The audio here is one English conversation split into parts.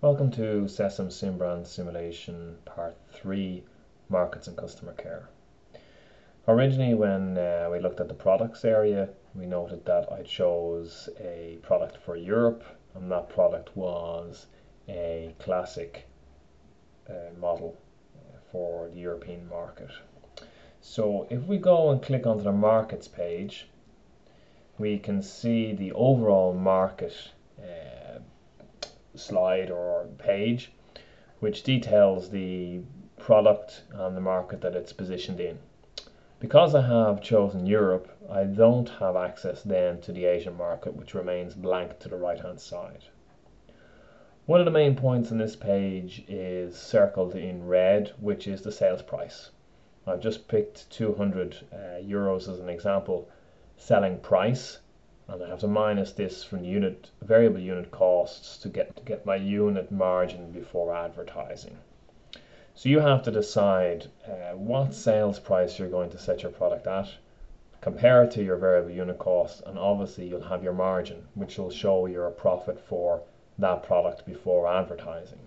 Welcome to SESAM SimBrand Simulation Part 3 Markets and Customer Care. Originally, when uh, we looked at the products area, we noted that I chose a product for Europe, and that product was a classic uh, model uh, for the European market. So, if we go and click onto the markets page, we can see the overall market uh, slide or page which details the product and the market that it's positioned in. Because I have chosen Europe, I don't have access then to the Asian market, which remains blank to the right hand side. One of the main points on this page is circled in red, which is the sales price. I've just picked 200 uh, euros as an example selling price and I have to minus this from unit variable unit costs to get to get my unit margin before advertising. So you have to decide uh, what sales price you're going to set your product at, compare it to your variable unit cost, and obviously you'll have your margin, which will show your profit for that product before advertising.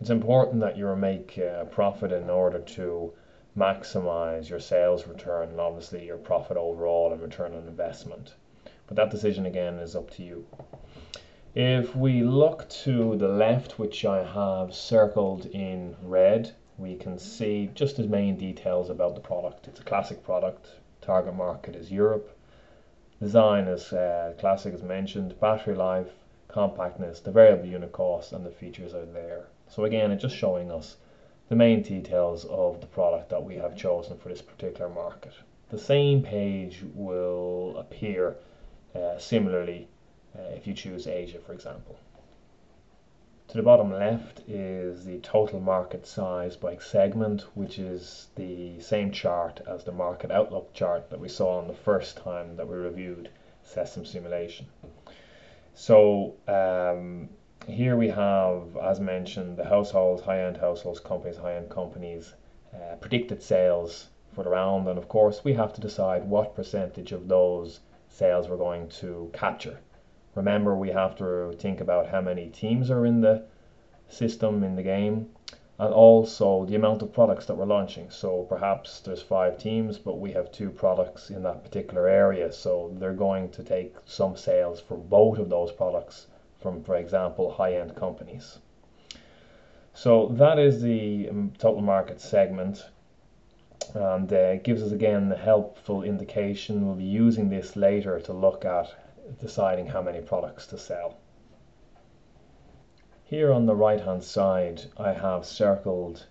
It's important that you make a profit in order to maximize your sales return and obviously your profit overall and return on investment. But that decision again is up to you. If we look to the left, which I have circled in red, we can see just as main details about the product. It's a classic product. Target market is Europe. Design is uh, classic as mentioned. Battery life, compactness, the variable unit cost, and the features are there. So again, it's just showing us the main details of the product that we have chosen for this particular market. The same page will appear similarly, uh, if you choose Asia, for example. To the bottom left is the total market size by segment, which is the same chart as the market outlook chart that we saw on the first time that we reviewed SESAM simulation. So um, here we have, as mentioned, the households, high-end households, companies, high-end companies, uh, predicted sales for the round, and of course we have to decide what percentage of those sales we're going to capture. Remember, we have to think about how many teams are in the system, in the game, and also the amount of products that we're launching. So perhaps there's five teams, but we have two products in that particular area. So they're going to take some sales for both of those products from, for example, high-end companies. So that is the um, total market segment and uh, gives us again a helpful indication. We'll be using this later to look at deciding how many products to sell. Here on the right hand side I have circled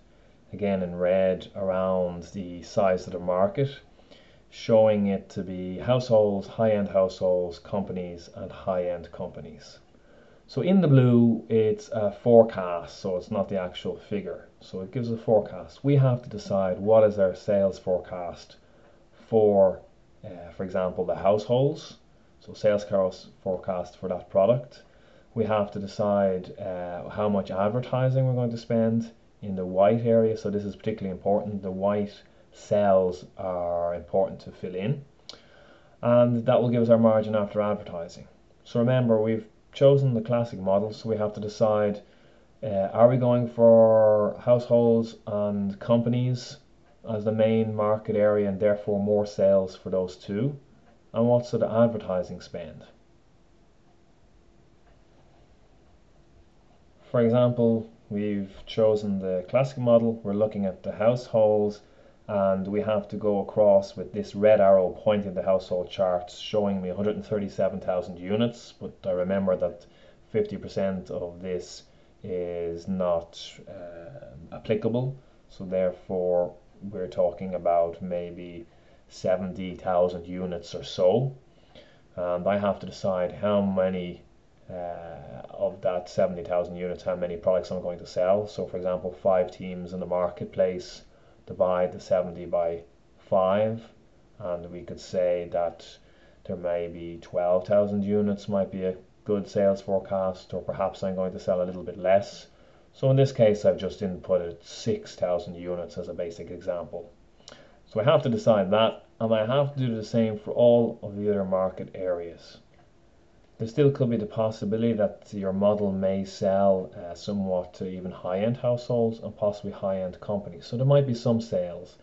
again in red around the size of the market showing it to be households, high-end households, companies and high-end companies. So in the blue, it's a forecast, so it's not the actual figure. So it gives a forecast. We have to decide what is our sales forecast for, uh, for example, the households. So sales forecast for that product. We have to decide uh, how much advertising we're going to spend in the white area. So this is particularly important. The white cells are important to fill in. And that will give us our margin after advertising. So remember, we've chosen the classic model, so we have to decide uh, are we going for households and companies as the main market area and therefore more sales for those two? And what's the advertising spend? For example, we've chosen the classic model, we're looking at the households and we have to go across with this red arrow pointing the household charts showing me 137,000 units but I remember that 50% of this is not uh, applicable. So therefore we're talking about maybe 70,000 units or so. And I have to decide how many uh, of that 70,000 units how many products I'm going to sell. So for example five teams in the marketplace divide the 70 by 5 and we could say that there may be 12,000 units might be a good sales forecast or perhaps I'm going to sell a little bit less. So in this case I've just inputted 6,000 units as a basic example. So I have to decide that and I have to do the same for all of the other market areas. There still could be the possibility that your model may sell uh, somewhat to even high-end households and possibly high-end companies. So there might be some sales.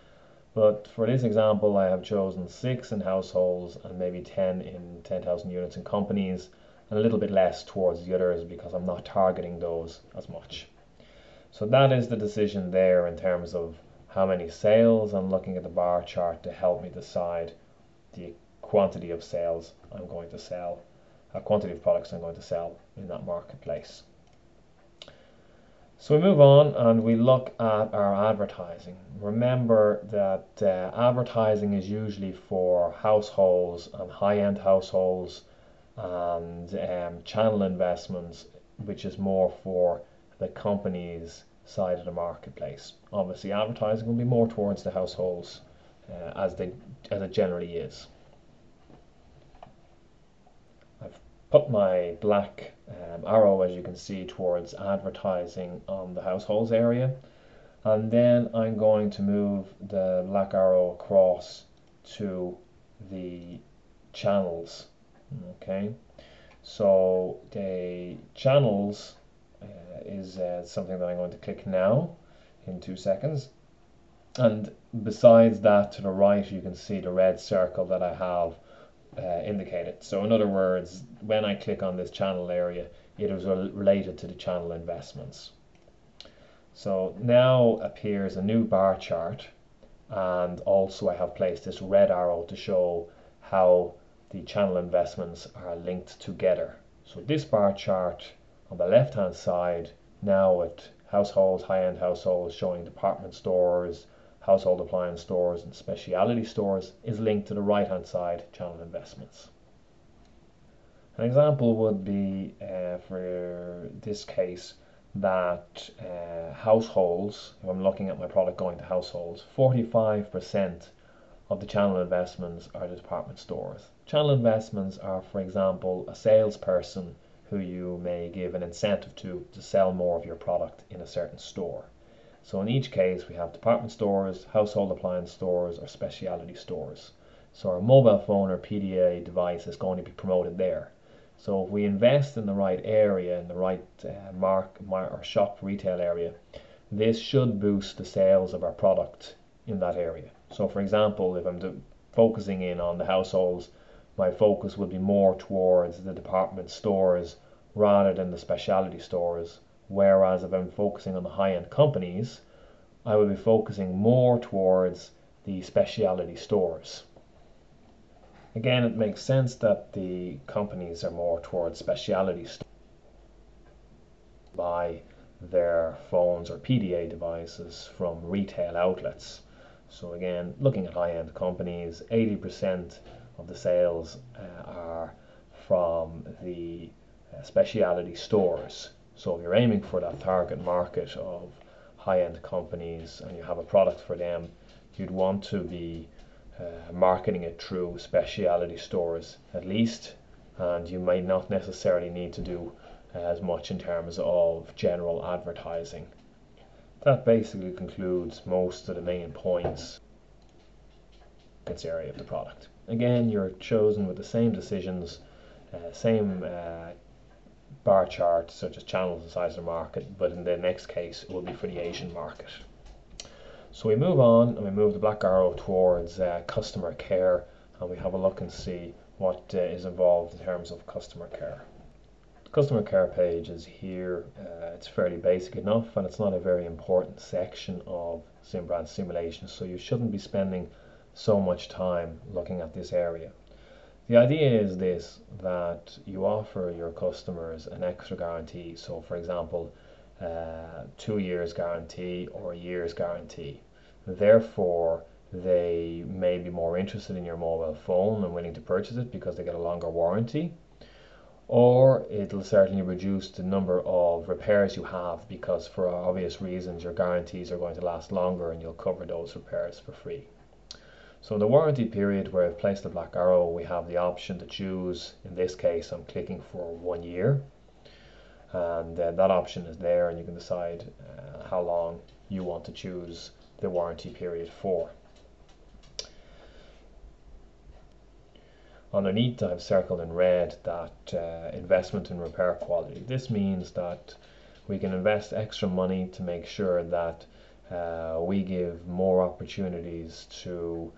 But for this example, I have chosen six in households and maybe 10 in 10,000 units in companies and a little bit less towards the others because I'm not targeting those as much. So that is the decision there in terms of how many sales. I'm looking at the bar chart to help me decide the quantity of sales I'm going to sell a quantity of products I'm going to sell in that marketplace. So we move on and we look at our advertising. Remember that uh, advertising is usually for households and high-end households and um, channel investments, which is more for the companies side of the marketplace. Obviously, advertising will be more towards the households uh, as they as it generally is. Put my black um, arrow as you can see towards advertising on the households area. And then I'm going to move the black arrow across to the channels okay? So the channels uh, is uh, something that I'm going to click now in two seconds. And besides that to the right you can see the red circle that I have uh, indicated. So in other words, when I click on this channel area, it is related to the channel investments. So now appears a new bar chart and also I have placed this red arrow to show how the channel investments are linked together. So this bar chart on the left hand side now with households, high-end households showing department stores, household appliance stores and specialty stores is linked to the right hand side channel investments. An example would be uh, for this case that uh, households, if I'm looking at my product going to households, 45% of the channel investments are the department stores. Channel investments are, for example, a salesperson who you may give an incentive to to sell more of your product in a certain store. So in each case, we have department stores, household appliance stores, or specialty stores. So our mobile phone or PDA device is going to be promoted there. So if we invest in the right area, in the right uh, mark, mark or shop retail area, this should boost the sales of our product in that area. So for example, if I'm focusing in on the households, my focus will be more towards the department stores rather than the specialty stores Whereas if I'm focusing on the high-end companies, I will be focusing more towards the specialty stores. Again, it makes sense that the companies are more towards specialty stores buy their phones or PDA devices from retail outlets. So again, looking at high-end companies, 80% of the sales uh, are from the uh, specialty stores. So if you're aiming for that target market of high-end companies and you have a product for them, you'd want to be uh, marketing it through specialty stores at least, and you might not necessarily need to do as much in terms of general advertising. That basically concludes most of the main points its area of the product. Again, you're chosen with the same decisions, uh, same uh, bar chart such as channels and size of the market, but in the next case it will be for the Asian market. So we move on and we move the black arrow towards uh, customer care and we have a look and see what uh, is involved in terms of customer care. The customer care page is here. Uh, it's fairly basic enough and it's not a very important section of SimBrand simulation so you shouldn't be spending so much time looking at this area. The idea is this that you offer your customers an extra guarantee. So, for example, uh, two years guarantee or a year's guarantee. Therefore, they may be more interested in your mobile phone and willing to purchase it because they get a longer warranty. Or it'll certainly reduce the number of repairs you have because, for obvious reasons, your guarantees are going to last longer and you'll cover those repairs for free. So in the warranty period where I've placed the black arrow, we have the option to choose, in this case I'm clicking for one year. And uh, that option is there and you can decide uh, how long you want to choose the warranty period for. Underneath I've circled in red that uh, investment in repair quality. This means that we can invest extra money to make sure that uh, we give more opportunities to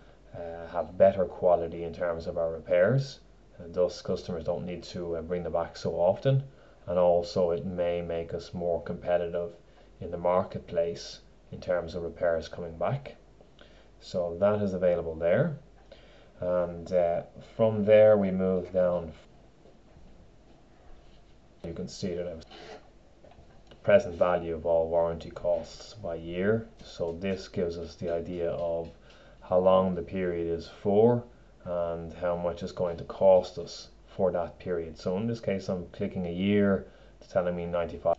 have better quality in terms of our repairs. And thus customers don't need to uh, bring them back so often. And also it may make us more competitive in the marketplace in terms of repairs coming back. So that is available there. And uh, from there we move down. You can see that I've present value of all warranty costs by year. So this gives us the idea of how long the period is for and how much it's going to cost us for that period. So in this case I'm clicking a year, it's telling me 95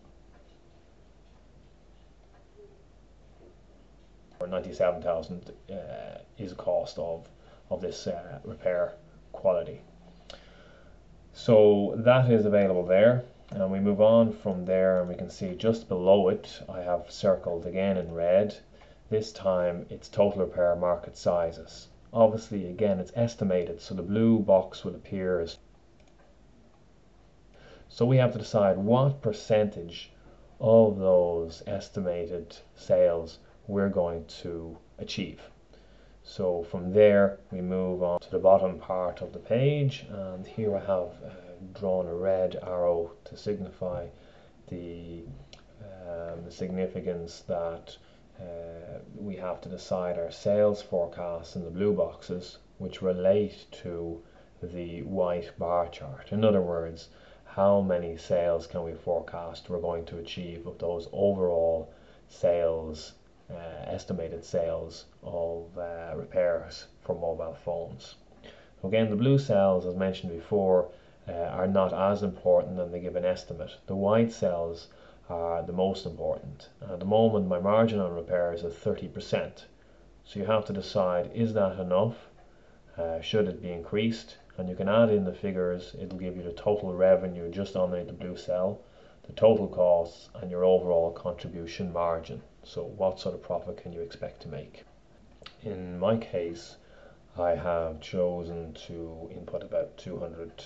or 97,000 uh, is cost of, of this uh, repair quality. So that is available there and we move on from there and we can see just below it I have circled again in red this time it's total repair market sizes. Obviously again it's estimated so the blue box will appear as so we have to decide what percentage of those estimated sales we're going to achieve. So from there we move on to the bottom part of the page and here I have uh, drawn a red arrow to signify the um, significance that uh, we have to decide our sales forecasts in the blue boxes which relate to the white bar chart. In other words, how many sales can we forecast we're going to achieve of those overall sales, uh, estimated sales of uh, repairs for mobile phones. Again, the blue cells, as mentioned before, uh, are not as important and they give an estimate. The white cells are the most important. At the moment my margin on repairs is 30%. So you have to decide is that enough? Uh, should it be increased? And you can add in the figures, it'll give you the total revenue just on the blue cell, the total costs and your overall contribution margin. So what sort of profit can you expect to make? In my case, I have chosen to input about 200 uh,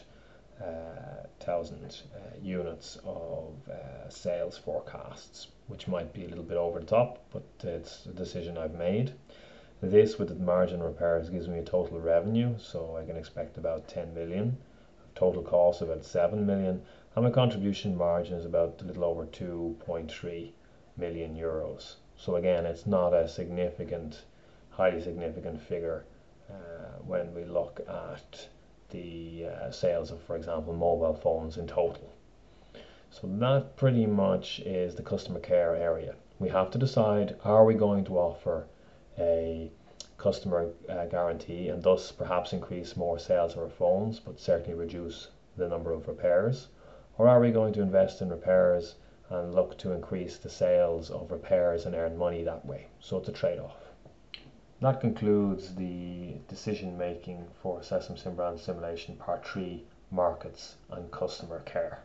thousand uh, units of uh, sales forecasts, which might be a little bit over the top, but it's a decision I've made. This with the margin repairs gives me a total revenue, so I can expect about 10 million, total cost about 7 million, and my contribution margin is about a little over 2.3 million euros. So again, it's not a significant, highly significant figure uh, when we look at the uh, sales of, for example, mobile phones in total. So that pretty much is the customer care area. We have to decide, are we going to offer a customer uh, guarantee and thus perhaps increase more sales of our phones, but certainly reduce the number of repairs? Or are we going to invest in repairs and look to increase the sales of repairs and earn money that way? So it's a trade-off. That concludes the decision making for SESAM SimBrand Simulation Part 3 Markets and Customer Care.